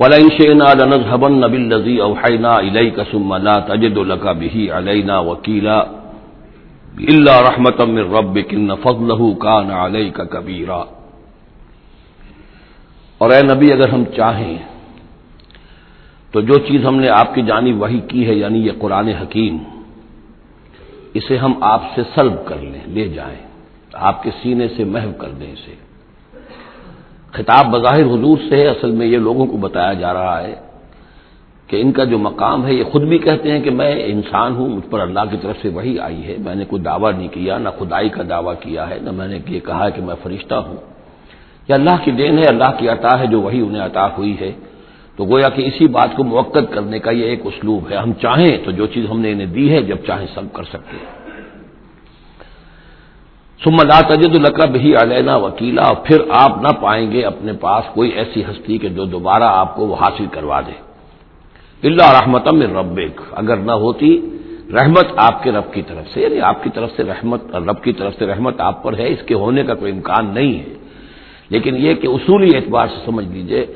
ولاشن نبی الزی اوحینا علیہ کسم تجد القا بہی علینا وکیلا اللہ رحمت رب کن فضل کان علیہ کا کبیرا اور اے نبی، اگر ہم چاہیں تو جو چیز ہم نے آپ کی جانی وہی کی ہے یعنی یہ قرآن حکیم، اسے ہم آپ سے سلب کر لیں، لے جائیں، آپ کے سینے سے محو کر دیں اسے۔ خطاب بظاہر حضور سے ہے، اصل میں یہ لوگوں کو بتایا جا رہا ہے کہ ان کا جو مقام ہے، یہ خود بھی کہتے ہیں کہ میں انسان ہوں، مجھ پر اللہ کی طرف سے وہی آئی ہے۔ میں نے کوئی دعویٰ نہیں کیا، نہ خدائی کا دعویٰ کیا ہے، نہ میں نے یہ کہا کہ میں فرشتہ ہوں۔ یہ اللہ کی دین ہے، اللہ کی عطا ہے، جو وہی انہیں عطا ہوئی ہے۔ تو گویا کہ اسی بات کو موقع کرنے کا یہ ایک اسلوب ہے۔ ہم چاہیں تو جو چیز ہم نے انہیں دی ہے، جب چاہیں سب کر سکتے۔ ہیں لا تجد القب ہی علینا وکیلا اور پھر آپ نہ پائیں گے اپنے پاس کوئی ایسی ہستی کہ جو دوبارہ آپ کو وہ حاصل کروا دے۔ اللہ رحمت رب اگر نہ ہوتی رحمت آپ کے رب کی طرف سے یعنی آپ کی طرف سے رحمت، رب کی طرف سے رحمت آپ پر ہے، اس کے ہونے کا کوئی امکان نہیں ہے۔ لیکن یہ کہ اصولی اعتبار سے سمجھ لیجیے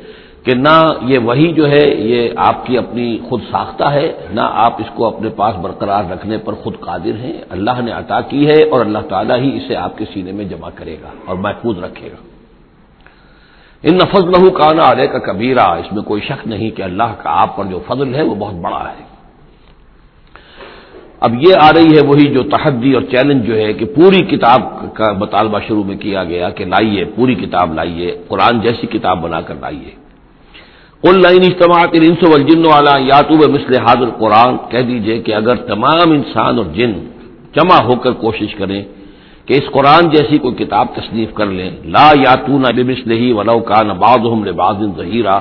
کہ نہ یہ وہی جو ہے یہ آپ کی اپنی خود ساختہ ہے، نہ آپ اس کو اپنے پاس برقرار رکھنے پر خود قادر ہیں۔ اللہ نے عطا کی ہے اور اللہ تعالیٰ ہی اسے آپ کے سینے میں جمع کرے گا اور محفوظ رکھے گا۔ ان نفز لہو کانا علیہ کا کبیرہ اس میں کوئی شک نہیں کہ اللہ کا آپ پر جو فضل ہے وہ بہت بڑا ہے۔ اب یہ آ رہی ہے وہی جو تحدی اور چیلنج جو ہے کہ پوری کتاب کا مطالبہ شروع میں کیا گیا کہ لائیے، پوری کتاب لائیے، قرآن جیسی کتاب بنا کر لائیے۔ اجتماعت انس والجن والا یاتوب مثل حاضر قرآن کہہ دیجیے کہ اگر تمام انسان اور جن جمع ہو کر کوشش کریں کہ اس قرآن جیسی کوئی کتاب تصنیف کر لیں، لا یاتون بمثل ہی ولو کان بعضهم لبعض ظہیرا،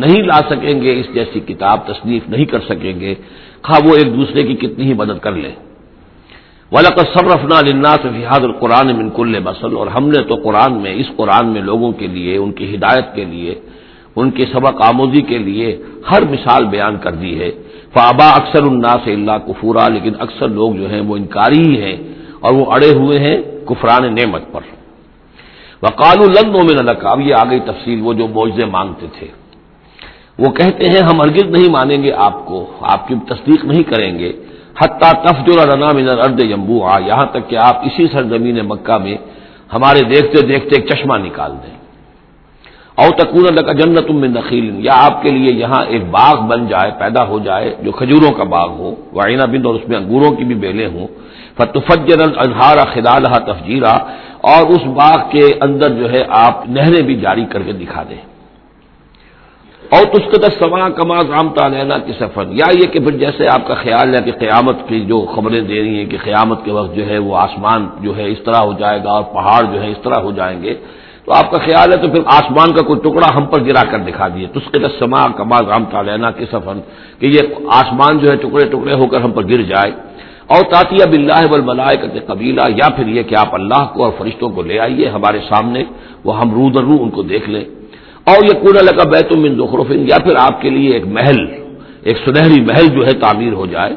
نہیں لا سکیں گے، اس جیسی کتاب تصنیف نہیں کر سکیں گے، خواہ وہ ایک دوسرے کی کتنی ہی مدد کر لیں۔ ولقد صرفنا للناس في هذا القرآن من كل اور ہم نے تو قرآن میں، اس قرآن میں لوگوں کے لیے، ان کی ہدایت کے لیے ان کے سبق آموزی کے لیے ہر مثال بیان کر دی ہے۔ فابا اکثر الناس اللہ کفورا لیکن اکثر لوگ جو ہیں وہ انکاری ہی ہیں اور وہ اڑے ہوئے ہیں کفران نعمت پر۔ وقال الند میں نلک اب یہ آ گئی تفصیل وہ جو معجزے مانگتے تھے۔ وہ کہتے ہیں ہم ہرگز نہیں مانیں گے آپ کو، آپ کی تصدیق نہیں کریں گے۔ حتیٰ تفجر رنا من ارد یمبو یہاں تک کہ آپ اسی سرزمین مکہ میں ہمارے دیکھتے دیکھتے ایک چشمہ نکال دیں۔ او تکون اللہ کا جنت میں نخیل، یا آپ کے لیے یہاں ایک باغ بن جائے، پیدا ہو جائے، جو کھجوروں کا باغ ہو وائنا بند اور اس میں انگوروں کی بھی بیلیں ہوں۔ فتفجر اظہار خدال تفجیرہ اور اس باغ کے اندر جو ہے آپ نہریں بھی جاری کر کے دکھا دیں۔ اور تسکت سما کما رام تعلینا کی سفر یا یہ کہ پھر جیسے آپ کا خیال ہے کہ قیامت کی جو خبریں دے رہی ہیں کہ قیامت کے وقت جو ہے وہ آسمان جو ہے اس طرح ہو جائے گا اور پہاڑ جو ہے اس طرح ہو جائیں گے تو آپ کا خیال ہے تو پھر آسمان کا کوئی ٹکڑا ہم پر گرا کر دکھا دیے۔ تسکت سما کما رام تعلینا کی سفر کہ یہ آسمان جو ہے ٹکڑے ٹکڑے ہو کر ہم پر گر جائے۔ اور تاطیہ بلّہ بل بلائے کرتے قبیلہ، یا پھر یہ کہ آپ اللہ کو اور فرشتوں کو لے آئیے ہمارے سامنے، وہ ہم رو در رو ان کو دیکھ لیں۔ اور یہ کوڑا لگا بیت من زخرفن یا پھر آپ کے لیے ایک محل، ایک سنہری محل جو ہے تعمیر ہو جائے۔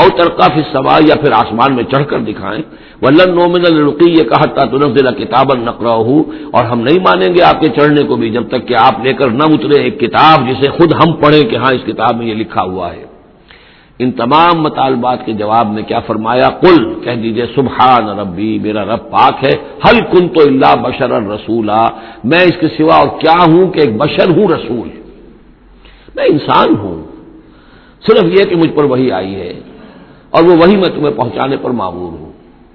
اور ترقا فی سوا یا پھر آسمان میں چڑھ کر دکھائیں۔ ولن نومن الرقی یہ کہا تھا کتاب نقرا اور ہم نہیں مانیں گے آپ کے چڑھنے کو بھی جب تک کہ آپ لے کر نہ اترے ایک کتاب جسے خود ہم پڑھیں کہ ہاں اس کتاب میں یہ لکھا ہوا ہے۔ ان تمام مطالبات کے جواب میں کیا فرمایا؟ کل کہہ دیجیے، سبحان ربی، میرا رب پاک ہے۔ ہل کن تو اللہ بشر رسولہ میں اس کے سوا اور کیا ہوں کہ ایک بشر ہوں رسول؟ میں انسان ہوں۔ صرف یہ کہ مجھ پر وہی آئی ہے۔ اور وہ وہی میں تمہیں پہنچانے پر معمور ہوں۔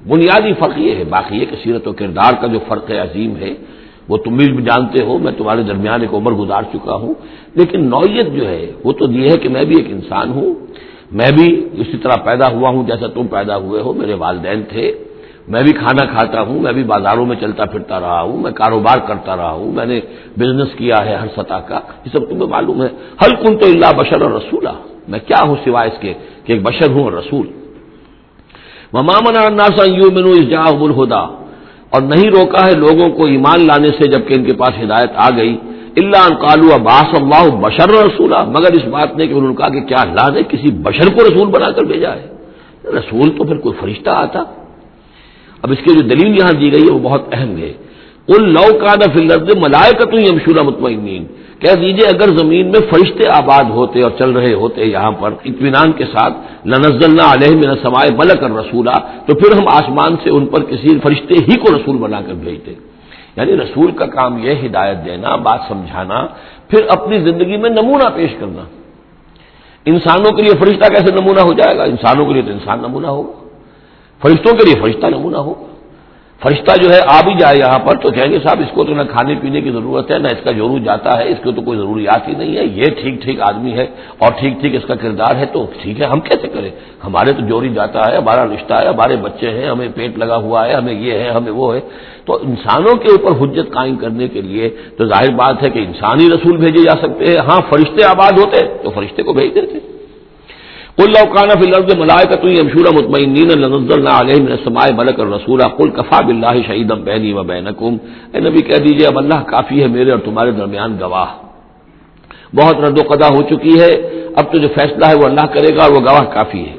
بنیادی فرق یہ ہے، باقی یہ کہ سیرت و کردار کا جو فرق عظیم ہے، وہ تم بھی جانتے ہو، میں تمہارے درمیان ایک عمر گزار چکا ہوں۔ لیکن نوعیت جو ہے، وہ تو یہ ہے کہ میں بھی ایک انسان ہوں۔ میں بھی اسی طرح پیدا ہوا ہوں جیسا تم پیدا ہوئے ہو۔ میرے والدین تھے۔ میں بھی کھانا کھاتا ہوں، میں بھی بازاروں میں چلتا پھرتا رہا ہوں، میں کاروبار کرتا رہا ہوں، میں نے بزنس کیا ہے ہر سطح کا۔ یہ سب تمہیں معلوم ہے۔ ہر کن تو اللہ بشر اور رسولہ میں کیا ہوں سوائے اس کے؟ کہ ایک بشر ہوں اور رسول مامنا یو مینو اس جا الہدا اور نہیں روکا ہے لوگوں کو ایمان لانے سے جبکہ ان کے پاس ہدایت آ گئی۔ اللہ کالو عباس اللہ بشر رسولہ مگر اس بات نے کہ انہوں نے کہا کہ کیا اللہ نے کسی بشر کو رسول بنا کر بھیجا ہے؟ رسول تو پھر کوئی فرشتہ آتا۔ اب اس کی جو دلیل یہاں دی گئی ہے وہ بہت اہم ہے۔ لو کا نفل ملائے کا تو یمشورہ مطمئن کہہ دیجیے اگر زمین میں فرشتے آباد ہوتے اور چل رہے ہوتے یہاں پر اطمینان کے ساتھ نزل علیہ میں سمائے ملک اور رسولہ تو پھر ہم آسمان سے ان پر کسی فرشتے ہی کو رسول بنا کر بھیجتے۔ یعنی رسول کا کام یہ ہدایت دینا، بات سمجھانا، پھر اپنی زندگی میں نمونہ پیش کرنا۔ انسانوں کے لیے فرشتہ کیسے نمونہ ہو جائے گا؟ انسانوں کے لیے تو انسان نمونہ ہوگا۔ فرشتوں کے لیے فرشتہ نمونہ ہوگا۔ فرشتہ جو ہے آ بھی جائے یہاں پر تو کہیں گے صاحب، اس کو تو نہ کھانے پینے کی ضرورت ہے، نہ اس کا جورو جاتا ہے، اس کو تو کوئی ضروریات ہی نہیں ہے۔ یہ ٹھیک ٹھیک آدمی ہے اور ٹھیک ٹھیک اس کا کردار ہے تو ٹھیک ہے، ہم کیسے کریں؟ ہمارے تو جوری جاتا ہے، ہمارا رشتہ ہے، ہمارے بچے ہیں، ہمیں پیٹ لگا ہوا ہے، ہمیں یہ ہے، ہمیں وہ ہے۔ تو انسانوں کے اوپر حجت قائم کرنے کے لیے تو ظاہر بات ہے کہ انسانی رسول بھیجے جا سکتے ہیں۔ ہاں فرشتے آباد ہوتے تو فرشتے کو بھیج دیتے کل اوقان فی الارض ملائکۃ یمشون مطمئنین لنزلنا علیہم من السماء ملک الرسول قل کفا باللہ شہیدا بینی و بینکم اے نبی کہہ دیجیے، اب اللہ کافی ہے میرے اور تمہارے درمیان گواہ۔ بہت رد و قدا ہو چکی ہے۔ اب تو جو فیصلہ ہے، وہ اللہ کرے گا اور وہ گواہ کافی ہے۔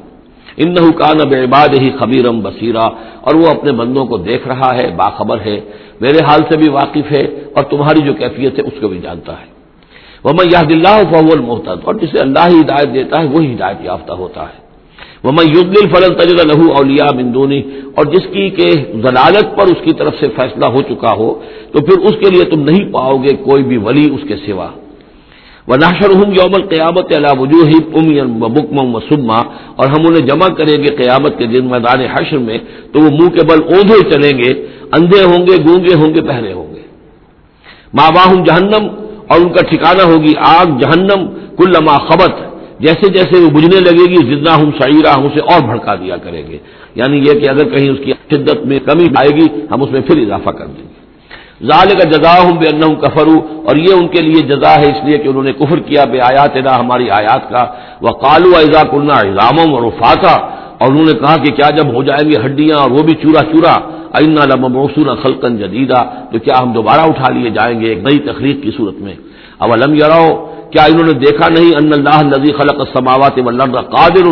انه کان بعباد ہی خبیرم بصیرا، اور وہ اپنے بندوں کو دیکھ رہا ہے، باخبر ہے۔ میرے حال سے بھی واقف ہے، اور تمہاری جو کیفیت ہے، اس کو بھی جانتا ہے۔ وہ یاد اللہ فول محتد اور جسے اللہ ہی ہدایت دیتا ہے وہی ہدایت یافتہ ہوتا ہے۔ وہ میں فلن تجد لہو اولیا بندونی اور جس کی کہ ضلالت پر اس کی طرف سے فیصلہ ہو چکا ہو، تو پھر اس کے لیے تم نہیں پاؤ گے کوئی بھی ولی اس کے سوا۔ وہ ناشر ہوں یوم القیامت اللہ وجوہ بکم و سما اور ہم انہیں جمع کریں گے قیامت کے دن میدان حشر میں، تو وہ منہ کے بل اوندھے چلیں گے، اندھے ہوں گے، گونگے ہوں گے، پہرے ہوں گے۔ ماں باہم جہنم اور ان کا ٹھکانہ ہوگی آگ، جہنم کل خبت۔ جیسے جیسے وہ بجنے لگے گی جتنا ہم شعیرہ ہم اسے اور بھڑکا دیا کریں گے۔ یعنی یہ کہ اگر کہیں اس کی شدت میں کمی آئے گی، ہم اس میں پھر اضافہ کر دیں گے۔ ظال کا جزا ہوں بے ان کفرو اور یہ ان کے لیے جزا ہے، اس لیے کہ انہوں نے کفر کیا بے آیات نہ ہماری آیات کا۔ وہ کالو اعزا کلنا اضاموں اور وفاقہ اور انہوں نے کہا کہ کیا جب ہو جائیں گی ہڈیاں اور وہ بھی چورا چورا۔ اینا لم موسون خلقن جدیدہ تو کیا ہم دوبارہ اٹھا لیے جائیں گے ایک نئی تخلیق کی صورت میں؟ اب علم یاراؤ کیا انہوں نے دیکھا نہیں ان اللہ نزی خلق السماوات والارض قادر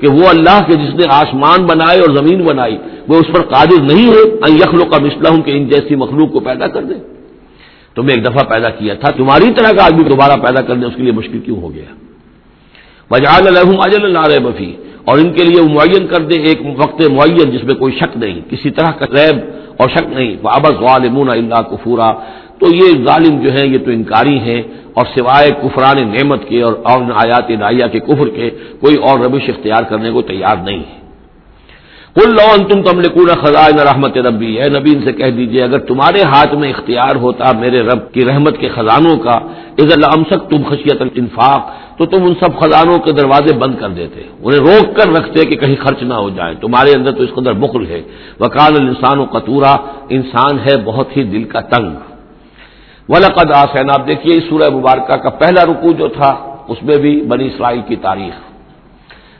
کہ وہ اللہ کے جس نے آسمان بنائے اور زمین بنائی، وہ اس پر قادر نہیں ہے؟ ان یخلق کا مسئلہ ہوں کہ ان جیسی مخلوق کو پیدا کر دے۔ تمہیں ایک دفعہ پیدا کیا تھا، تمہاری طرح کا آدمی دوبارہ پیدا کرنے اس کے لیے مشکل کیوں ہو گیا؟ بجال الحم اجل اللہ بفی اور ان کے لیے وہ معین کر دے ایک وقت معین جس میں کوئی شک نہیں، کسی طرح کا غیب اور شک نہیں۔ وابس غالمون اللہ کفورا تو یہ ظالم جو ہیں، یہ تو انکاری ہیں۔ اور سوائے کفران نعمت کے اور آیات نائیہ کے کفر کے، کوئی اور ربش اختیار کرنے کو تیار نہیں۔ ہے کل لو تم تم خزائن رحمت ربی۔ ہے نبی، ان سے کہہ دیجیے، اگر تمہارے ہاتھ میں اختیار ہوتا میرے رب کی رحمت کے خزانوں کا از اللہ امسک تم خشیت الانفاق، تو تم ان سب خزانوں کے دروازے بند کر دیتے۔ انہیں روک کر رکھتے کہ کہیں خرچ نہ ہو جائے۔ تمہارے اندر تو اس قدر بخل ہے۔ وکال الانسان و قطورہ انسان ہے بہت ہی دل کا تنگ۔ ولقد آسین آپ دیکھیے سورہ مبارکہ کا پہلا رکو جو تھا، اس میں بھی بنی اسرائیل کی تاریخ۔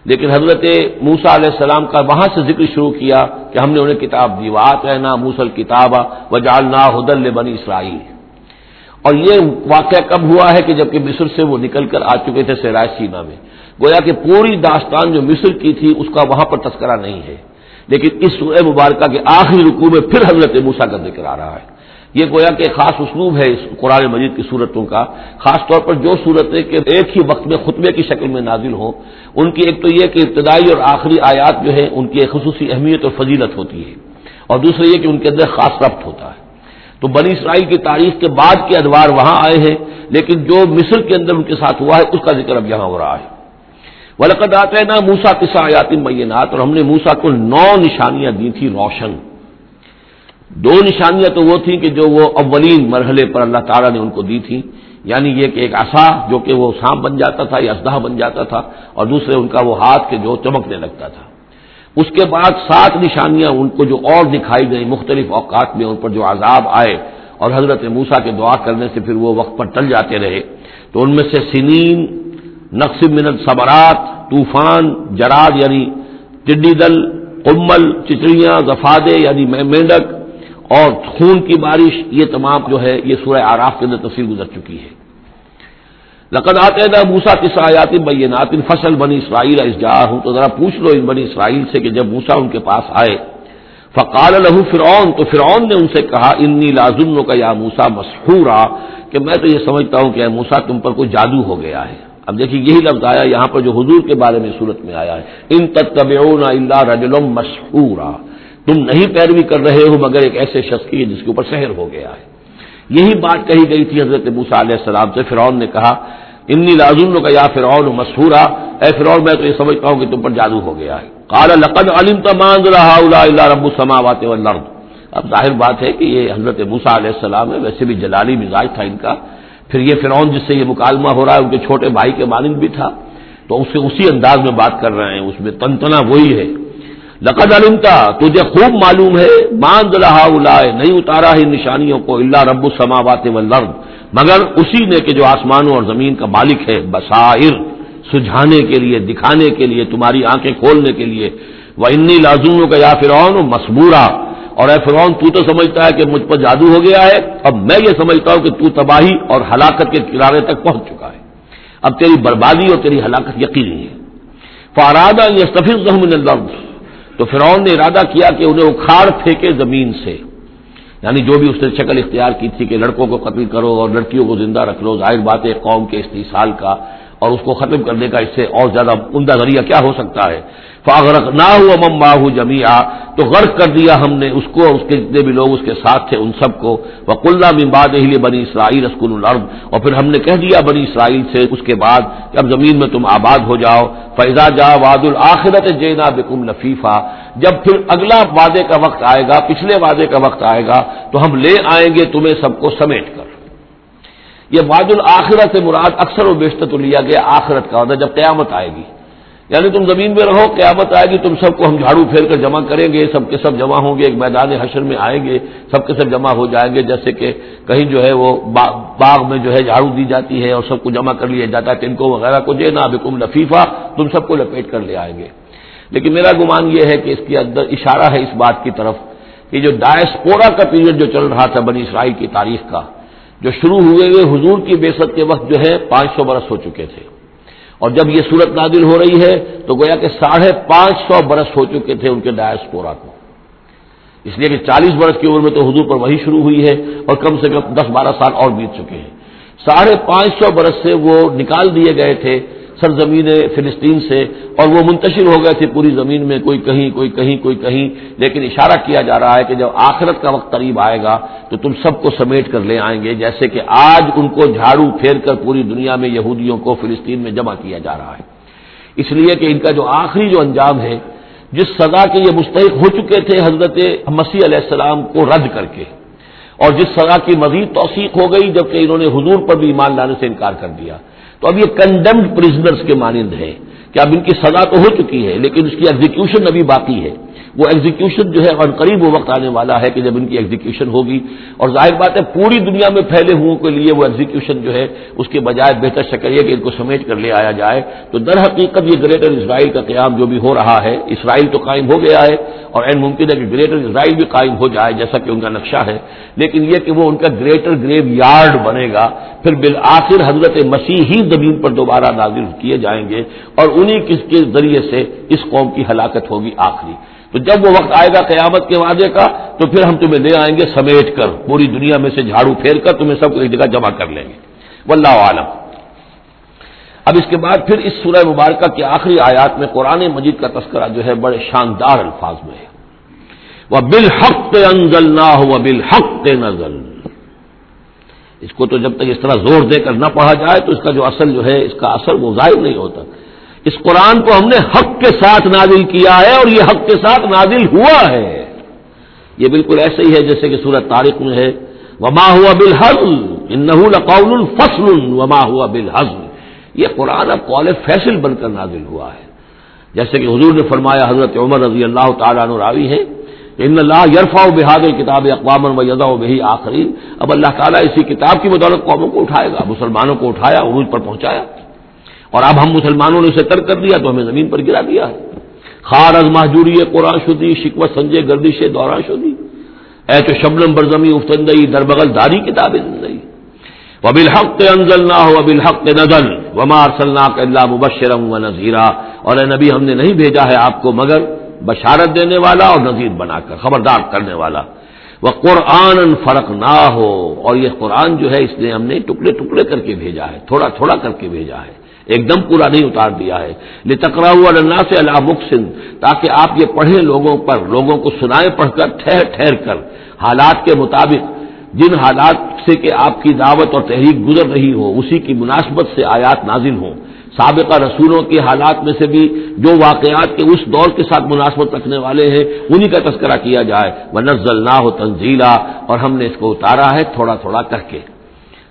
لیکن حضرت موسا علیہ السلام کا وہاں سے ذکر شروع کیا کہ ہم نے انہیں کتاب دی وات ہے نا موسل کتاب و جالنا حدل بنی اسرائیل۔ اور یہ واقعہ کب ہوا ہے کہ جبکہ مصر سے وہ نکل کر آ چکے تھے سیرائے سینا میں۔ گویا کہ پوری داستان جو مصر کی تھی، اس کا وہاں پر تذکرہ نہیں ہے۔ لیکن اس سورہ مبارکہ کے آخری رقو میں پھر حضرت موسا کا ذکر آ رہا ہے۔ یہ گویا کہ خاص اسلوب ہے اس قرآن مجید کی صورتوں کا، خاص طور پر جو صورتیں کہ ایک ہی وقت میں خطبے کی شکل میں نازل ہوں، ان کی ایک تو یہ کہ ابتدائی اور آخری آیات جو ہے ان کی ایک خصوصی اہمیت اور فضیلت ہوتی ہے، اور دوسرا یہ کہ ان کے اندر خاص ربط ہوتا ہے۔ تو بنی اسرائیل کی تاریخ کے بعد کے ادوار وہاں آئے ہیں، لیکن جو مصر کے اندر ان کے ساتھ ہوا ہے، اس کا ذکر اب یہاں ہو رہا ہے۔ ولقد آتے نا موسا کسا آیات مینات اور ہم نے موسا کو نو نشانیاں دی تھی روشن۔ دو نشانیاں تو وہ تھیں کہ جو وہ اولین مرحلے پر اللہ تعالیٰ نے ان کو دی تھی یعنی یہ کہ ایک آسا جو کہ وہ سانپ بن جاتا تھا یا اسدہ بن جاتا تھا اور دوسرے ان کا وہ ہاتھ کے جو چمکنے لگتا تھا۔ اس کے بعد سات نشانیاں ان کو جو اور دکھائی گئی مختلف اوقات میں ان پر جو عذاب آئے اور حضرت موسا کے دعا کرنے سے پھر وہ وقت پر ٹل جاتے رہے۔ تو ان میں سے سنین، نقص منت صبرات طوفان، جراد یعنی ٹڈی دل کمل چچڑیاں غفادے یعنی مینڈک اور خون کی بارش یہ تمام جو ہے یہ سورہ آراف کے اندر تفصیل گزر چکی ہے۔ لقد آتے نا موسا کس آیات بینات، فصل بنی اسرائیل اس جا ہوں تو ذرا پوچھ لو ان بنی اسرائیل سے کہ جب موسا ان کے پاس آئے، فقال لہو فرعون، تو فرعون نے ان سے کہا، انی لازم کا یا موسا مسحورا، کہ میں تو یہ سمجھتا ہوں کہ اے موسا تم پر کوئی جادو ہو گیا ہے۔ اب دیکھیے یہی لفظ آیا یہاں پر جو حضور کے بارے میں صورت میں آیا ہے، ان تتبعون الا رجل مسحورا۔ تم نہیں پیروی کر رہے ہو، مگر ایک ایسے شخص کی جس کے اوپر شہر ہو گیا ہے۔ یہی بات کہی گئی تھی حضرت موسا علیہ السلام سے۔ فرعون نے کہا، انی لازم کا یا فرعون مسحورا۔ اے فرعون، میں تو یہ سمجھتا ہوں کہ تم پر جادو ہو گیا ہے۔ کالا لقد علم تمان اللہ رب السماوات والارض۔ اب ظاہر بات ہے کہ یہ حضرت موسا علیہ السلام ہے ویسے بھی جلالی مزاج تھا ان کا۔ پھر یہ فرعون جس سے یہ مکالمہ ہو رہا ہے، ان کے چھوٹے بھائی کے مانند بھی تھا۔ تو اس سے اسی انداز میں بات کر رہے ہیں۔ اس میں تنتنا وہی ہے۔ لقد علمتا تجھے خوب معلوم ہے مان رہا نہیں اتارا ہے نشانیوں کو اللہ رب السماوات والارض۔ مگر اسی نے کہ جو آسمانوں اور زمین کا مالک ہے، بصائر، سجھانے کے لیے، دکھانے کے لیے، تمہاری آنکھیں کھولنے کے لیے۔ وہ انی لازموں کا یا فرعون مسبورا اور اے فرعون، تو تو سمجھتا ہے کہ مجھ پر جادو ہو گیا ہے۔ اب میں یہ سمجھتا ہوں کہ تو تباہی اور ہلاکت کے کنارے تک پہنچ چکا ہے۔ اب تیری بربادی اور تیری ہلاکت یقینی ہے۔ فارادہ یہ سفید زحمن تو فرعون نے ارادہ کیا کہ انہیں اکھاڑ پھینکے زمین سے۔ یعنی جو بھی اس نے شکل اختیار کی تھی کہ لڑکوں کو قتل کرو اور لڑکیوں کو زندہ رکھ لو، ظاہر بات ہے قوم کے استحصال کا اور اس کو ختم کرنے کا اس سے اور زیادہ عمدہ ذریعہ کیا ہو سکتا ہے؟ فاغرق نہ ہوا مماح جمیا تو غرق کر دیا ہم نے اس کو اس کے جتنے بھی لوگ اس کے ساتھ تھے ان سب کو۔ وہ کلّہ ممباد ہی بنی اسرائیل اسکول الرب اور پھر ہم نے کہہ دیا بنی اسرائیل سے اس کے بعد کہ اب زمین میں تم آباد ہو جاؤ۔ فیضا جا واد الآخرت جینا بکم لفیفہ جب پھر اگلا وعدے کا وقت آئے گا، پچھلے وعدے کا وقت آئے گا، تو ہم لے آئیں گے تمہیں سب کو سمیٹ کر۔ یہ واد الآخرت سے مراد اکثر و بیشتر تو لیا گیا آخرت کا جب قیامت آئے گی۔ یعنی تم زمین میں رہو، قیامت آئے گی، تم سب کو ہم جھاڑو پھیر کر جمع کریں گے، سب کے سب جمع ہوں گے، ایک میدان حشر میں آئیں گے، سب کے سب جمع ہو جائیں گے، جیسے کہ کہیں جو ہے وہ باغ میں جو ہے جھاڑو دی جاتی ہے اور سب کو جمع کر لیا جاتا ہے تنکو وغیرہ کو جے بکم لفیفہ، تم سب کو لپیٹ کر لے آئیں گے۔ لیکن میرا گمان یہ ہے کہ اس کے اندر اشارہ ہے اس بات کی طرف کہ جو ڈائسپورا کا پیریڈ جو چل رہا تھا بنی اسرائیل کی تاریخ کا جو شروع ہوئے ہوئے حضور کی بےسط کے وقت جو ہے پانچ سو برس ہو چکے تھے۔ اور جب یہ صورت نادل ہو رہی ہے تو گویا کہ ساڑھے پانچ سو برس ہو چکے تھے ان کے ڈائسپورا کو۔ اس لیے کہ چالیس برس کی عمر میں تو حضور پر وہی شروع ہوئی ہے اور کم سے کم دس بارہ سال اور بیت چکے ہیں۔ ساڑھے پانچ سو برس سے وہ نکال دیے گئے تھے سرزمین فلسطین سے اور وہ منتشر ہو گئے تھے پوری زمین میں، کوئی کہیں کوئی کہیں کوئی کہیں۔ لیکن اشارہ کیا جا رہا ہے کہ جب آخرت کا وقت قریب آئے گا تو تم سب کو سمیٹ کر لے آئیں گے، جیسے کہ آج ان کو جھاڑو پھیر کر پوری دنیا میں یہودیوں کو فلسطین میں جمع کیا جا رہا ہے۔ اس لیے کہ ان کا جو آخری جو انجام ہے، جس سزا کے یہ مستحق ہو چکے تھے حضرت مسیح علیہ السلام کو رد کر کے، اور جس سزا کی مزید توثیق ہو گئی جبکہ انہوں نے حضور پر بھی ایمان لانے سے انکار کر دیا۔ تو اب یہ کنڈمڈ پرزنرس کے مانند ہے کہ اب ان کی سزا تو ہو چکی ہے لیکن اس کی ایگزیکیوشن ابھی باقی ہے۔ وہ ایگزیکیوشن جو ہے اور قریب وہ وقت آنے والا ہے کہ جب ان کی ایگزیکیوشن ہوگی۔ اور ظاہر بات ہے پوری دنیا میں پھیلے ہوئے کے لیے وہ ایگزیکیوشن جو ہے اس کے بجائے بہتر شکل یہ کہ ان کو سمیٹ کر لے آیا جائے۔ تو در حقیقت یہ گریٹر اسرائیل کا قیام جو بھی ہو رہا ہے اسرائیل تو قائم ہو گیا ہے اور این ممکن ہے کہ گریٹر اسرائیل بھی قائم ہو جائے جیسا کہ ان کا نقشہ ہے۔ لیکن یہ کہ وہ ان کا گریٹر گریو یارڈ بنے گا، پھر بالآخر حضرت مسیح ہی زمین پر دوبارہ نازل کیے جائیں گے اور انہی کس کے ذریعے سے اس قوم کی ہلاکت ہوگی آخری۔ تو جب وہ وقت آئے گا قیامت کے وعدے کا، تو پھر ہم تمہیں لے آئیں گے، سمیٹ کر، پوری دنیا میں سے جھاڑو پھیر کر تمہیں سب کو ایک جگہ جمع کر لیں گے۔ واللہ عالم۔ اب اس کے بعد پھر اس سورہ مبارکہ کے آخری آیات میں قرآن مجید کا تذکرہ جو ہے بڑے شاندار الفاظ میں ہے۔ وہ بالحق انزل نہ ہو بالحق نزل۔ اس کو تو جب تک اس طرح زور دے کر نہ پڑھا جائے، تو اس کا جو اصل جو ہے، اس کا اثر وہ ظاہر نہیں ہوتا۔ اس قرآن کو ہم نے حق کے ساتھ نازل کیا ہے اور یہ حق کے ساتھ نازل ہوا ہے۔ یہ بالکل ایسے ہی ہے جیسے کہ سورت تاریخ میں ہے۔ وما ہوا بالحل قول الفصل وما ہوا بالحزم۔ یہ قرآن اب قول فیصل بن کر نازل ہوا ہے۔ جیسے کہ حضور نے فرمایا، حضرت عمر رضی اللہ تعالیٰ عنہ راوی ہے ان اللہ یرفا و بحاد کتاب اقوام و یدا و بہی آخری اب اللہ تعالیٰ اسی کتاب کی بدولت قوموں کو اٹھائے گا، مسلمانوں کو اٹھایا، عروج پر پہنچایا۔ اور اب ہم مسلمانوں نے اسے ترک کر دیا تو ہمیں زمین پر گرا دیا خار از محجوری قرآن شدی شکوت سنجے، گردش دوران شدی اے تو شبنم برزمی افتندئی، دربغل داری کتاب زندگی و انزل نہ ہو بالحق نزل، وما ارسلنا اللہ مبشرم و نذیرہ اور اے نبی، ہم نے نہیں بھیجا ہے آپ کو مگر بشارت دینے والا اور نذیر بنا کر، خبردار کرنے والا۔ وہ قرآن فرق نہ ہو اور یہ قرآن جو ہے اس نے ہم نے ٹکڑے ٹکڑے کر کے بھیجا ہے، تھوڑا تھوڑا کر کے بھیجا ہے۔ ایک دم پورا نہیں اتار دیا ہے۔ لے تکرا ہوا اللہ سے اللہ مخصن تاکہ آپ یہ پڑھیں لوگوں پر، لوگوں کو سنائیں، پڑھ کر ٹھہر ٹھہر کر۔ حالات کے مطابق، جن حالات سے کہ آپ کی دعوت اور تحریک گزر رہی ہو، اسی کی مناسبت سے آیات نازل ہوں۔ سابقہ رسولوں کے حالات میں سے بھی جو واقعات کے اس دور کے ساتھ مناسبت رکھنے والے ہیں، انہی کا تذکرہ کیا جائے۔ وہ نزل نہ ہو تنزیلا اور ہم نے اس کو اتارا ہے تھوڑا تھوڑا کر کے۔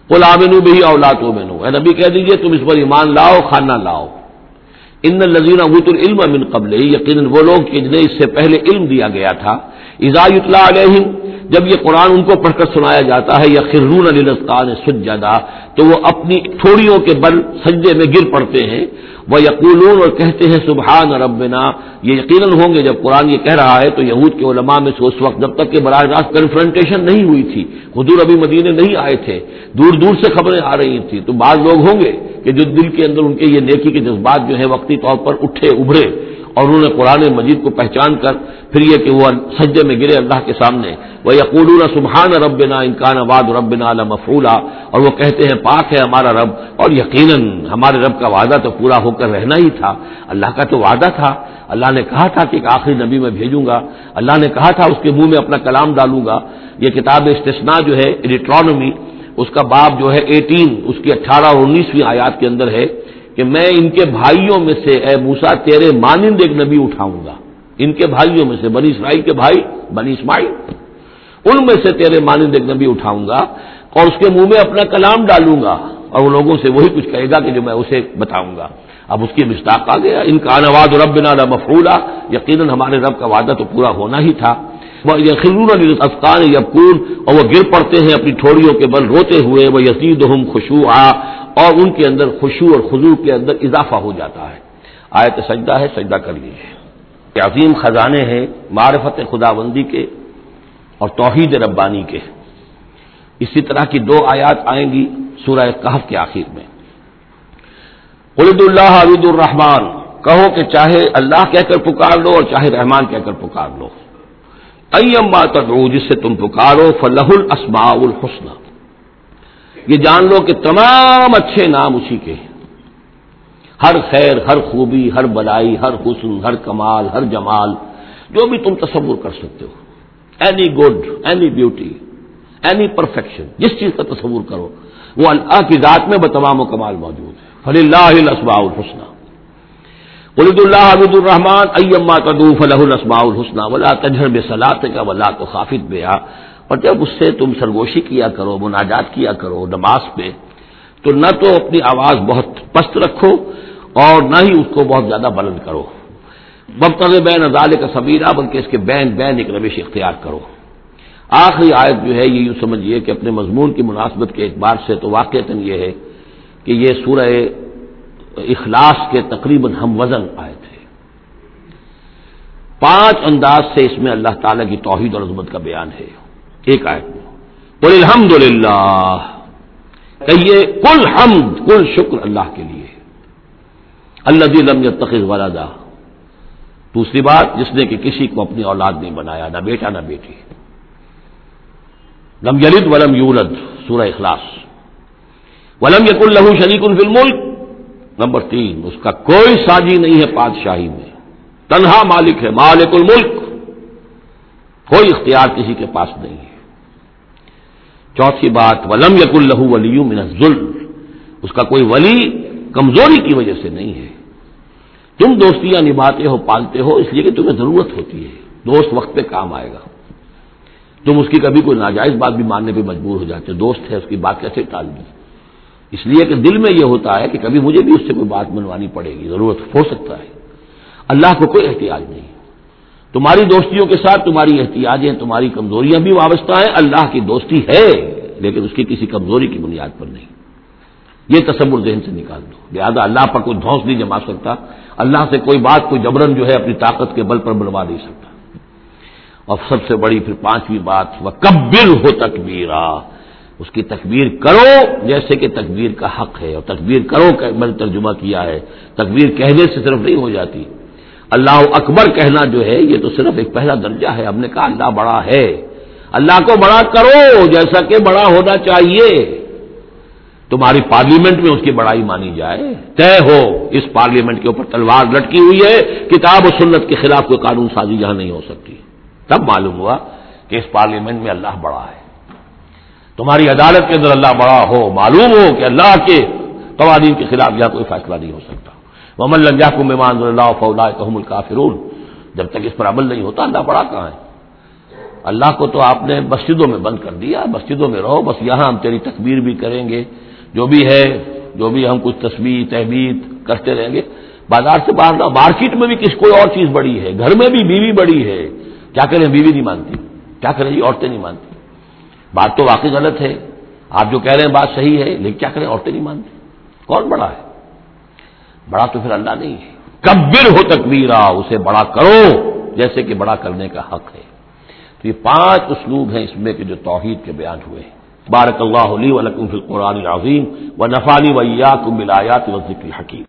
کل آمنو بھی اولاد و مینو اے نبی کہہ دیجیے، تم اس پر ایمان لاؤ کھانا لاؤ۔ ان لذینہ ابوت العلم من قبل یقیناً وہ لوگ جنہیں اس سے پہلے علم دیا گیا تھا، اذا اطلاع علیہم جب یہ قرآن ان کو پڑھ کر سنایا جاتا ہے یا خرون علی سجدہ تو وہ اپنی تھوڑیوں کے بل سجدے میں گر پڑتے ہیں۔ وہ یقولون اور کہتے ہیں، سبحان ربنا، یہ یقیناً ہوں گے جب قرآن یہ کہہ رہا ہے تو یہود کے علماء میں سے اس وقت جب تک کہ براہ راست کنفرنٹیشن نہیں ہوئی تھی، حضور ابھی مدینے نہیں آئے تھے، دور دور سے خبریں آ رہی تھیں۔ تو بعض لوگ ہوں گے کہ جو دل کے اندر ان کے یہ نیکی کے جذبات جو ہے وقتی طور پر اٹھے، ابھرے۔ اور انہوں نے قرآن مجید کو پہچان کر پھر یہ کہ وہ سجے میں گرے اللہ کے سامنے۔ وہ یقول سبحان ربنا انکان آباد ربنا مفرولا اور وہ کہتے ہیں، پاک ہے ہمارا رب۔ اور یقیناً ہمارے رب کا وعدہ تو پورا ہو کر رہنا ہی تھا۔ اللہ کا تو وعدہ تھا۔ اللہ نے کہا تھا کہ ایک آخری نبی میں بھیجوں گا۔ اللہ نے کہا تھا، اس کے منہ میں اپنا کلام ڈالوں گا۔ یہ کتاب استثنا جو ہے الیکٹرانومی اس کا باب جو ہے ایٹین اس کی اٹھارہ اور انیسویں آیات کے اندر ہے۔ کہ میں ان کے بھائیوں میں سے، اے موسا تیرے مانند ایک نبی اٹھاؤں گا۔ ان کے بھائیوں میں سے، بنی اسرائیل کے بھائی، بنی اسماعیل۔ ان میں سے تیرے مانند ایک نبی اٹھاؤں گا اور اس کے منہ میں اپنا کلام ڈالوں گا اور وہ لوگوں سے وہی کچھ کہے گا کہ جو میں اسے بتاؤں گا۔ اب اس کی مستاق آ گیا۔ ان کا نواد رب بنا مفرولا یقیناً ہمارے رب کا وعدہ تو پورا ہونا ہی تھا۔ وہ یقین افقان یقون اور وہ گر پڑتے ہیں اپنی ٹھوڑیوں کے بل، روتے ہوئے۔ وہ یسید ہم خوشو اور ان کے اندر خوشو اور خزو کے اندر اضافہ ہو جاتا ہے۔ آئے تو سجدہ ہے، سجدہ کر لیجیے عظیم خزانے ہیں معرفت خدا بندی کے اور توحید ربانی کے۔ اسی طرح کی دو آیات آئیں گی سورہ کہف کے آخر میں۔ قلد اللہ عبید الرحمان کہو کہ چاہے اللہ کہہ کر پکار لو اور چاہے رحمان کہہ کر پکار لو۔ ایم بات جس سے تم پکارو فلح الاسماء الحسن یہ جان لو کہ تمام اچھے نام اسی کے ہیں۔ ہر خیر، ہر خوبی، ہر بلائی، ہر حسن، ہر کمال، ہر جمال، جو بھی تم تصور کر سکتے ہو۔ Any good any beauty any perfection جس چیز کا تصور کرو، وہ اللہ کی ذات میں بتمام و کمال موجود ہے۔ فلی اللہ السبا الحسن ولید اللہ عبد الرحمان ایما تدو فلاح الاسماء الحسن ولا تجہر بے صلاح کا ولا تو خافت بے اور جب اس سے تم سرگوشی کیا کرو، مناجات کیا کرو نماز پہ، تو نہ تو اپنی آواز بہت پست رکھو اور نہ ہی اس کو بہت زیادہ بلند کرو۔ مبتغ بین ازال کا سبیرہ بلکہ اس کے بین بین ایک روش اختیار کرو۔ آخری آیت جو ہے، یہ یوں سمجھیے کہ اپنے مضمون کی مناسبت کے اعتبار سے تو واقع یہ ہے کہ یہ سورہ اخلاص کے تقریباً ہم وزن آئے تھے۔ پانچ انداز سے اس میں اللہ تعالی کی توحید اور عظمت کا بیان ہے۔ ایک آیت میں۔ بول الحمد للہ کہیے کل حمد کل شکر اللہ کے لیے۔ اللہ لم تخذ والا دوسری بات، جس نے کہ کسی کو اپنی اولاد نہیں بنایا، نہ بیٹا نہ بیٹی۔ لم یلد ولم یولد، سورہ اخلاص۔ ولم یق الہو شریک الفل ملک نمبر تین، اس کا کوئی ساجی نہیں ہے پادشاہی میں۔ تنہا مالک ہے مالک الملک۔ کوئی اختیار کسی کے پاس نہیں ہے۔ چوتھی بات، ولم یق اللہ ولی من ظلم اس کا کوئی ولی کمزوری کی وجہ سے نہیں ہے۔ تم دوستیاں یعنی نبھاتے ہو، پالتے ہو، اس لیے کہ تمہیں ضرورت ہوتی ہے۔ دوست وقت پہ کام آئے گا۔ تم اس کی کبھی کوئی ناجائز بات بھی ماننے پہ مجبور ہو جاتے دوست ہے، اس کی بات کیسے ٹال دی اس لیے کہ دل میں یہ ہوتا ہے کہ کبھی مجھے بھی اس سے کوئی بات منوانی پڑے گی، ضرورت ہو سکتا ہے۔ اللہ کو کوئی احتیاط نہیں۔ تمہاری دوستیوں کے ساتھ تمہاری احتیاطیں تمہاری کمزوریاں بھی وابستہ ہیں، اللہ کی دوستی ہے، لیکن اس کی کسی کمزوری کی بنیاد پر نہیں۔ یہ تصور ذہن سے نکال دو۔ لہٰذا اللہ پر کوئی دھوس نہیں جما سکتا۔ اللہ سے کوئی بات، کوئی جبرن جو ہے اپنی طاقت کے بل پر بنوا نہیں سکتا۔ اور سب سے بڑی پھر پانچویں بات وہ کبر ہو تکبیرا اس کی تکبیر کرو جیسے کہ تکبیر کا حق ہے، اور تکبیر کرو میں نے ترجمہ کیا ہے۔ تکبیر کہنے سے صرف نہیں ہو جاتی۔ اللہ اکبر کہنا جو ہے، یہ تو صرف ایک پہلا درجہ ہے۔ ہم نے کہا، اللہ بڑا ہے۔ اللہ کو بڑا کرو، جیسا کہ بڑا ہونا چاہیے۔ تمہاری پارلیمنٹ میں اس کی بڑائی مانی جائے۔ طے ہو، اس پارلیمنٹ کے اوپر تلوار لٹکی ہوئی ہے۔ کتاب و سنت کے خلاف کوئی قانون سازی یہاں نہیں ہو سکتی۔ تب معلوم ہوا کہ اس پارلیمنٹ میں اللہ بڑا ہے۔ تمہاری عدالت کے اندر اللہ بڑا ہو، معلوم ہو کہ اللہ کے قوانین کے خلاف یہاں کوئی فیصلہ نہیں ہو سکتا۔ محمد لنجا کو مہمان اللہ فولا تحم الکافرون جب تک اس پر عمل نہیں ہوتا، اللہ بڑا کہاں ہے؟ اللہ کو تو آپ نے مسجدوں میں بند کر دیا، مسجدوں میں رہو، بس یہاں ہم تیری تکبیر بھی کریں گے، جو بھی ہے، جو بھی ہم کچھ تصویر تحبیر کرتے رہیں گے۔ بازار سے باہر نہ مارکیٹ میں بھی کس کوئی اور چیز بڑی ہے، گھر میں بھی بیوی بڑی ہے، کیا کریں بیوی نہیں مانتی؟ کیا کریں جی عورتیں نہیں مانتی؟ بات تو واقعی غلط ہے، آپ جو کہہ رہے ہیں بات صحیح ہے، لیکن کیا کریں عورتیں نہیں مانتی؟ کون بڑا ہے؟ بڑا تو پھر اللہ نہیں ہے۔ کبر ہو تکبیرا، اسے بڑا کرو، جیسے کہ بڑا کرنے کا حق ہے۔ تو یہ پانچ اسلوب ہیں اس میں کہ جو توحید کے بیان ہوئے ہیں۔ بارک اللہ علی ولکم فی القرآن العظیم و نفانی ویا کو ملایات و ذکر حکیم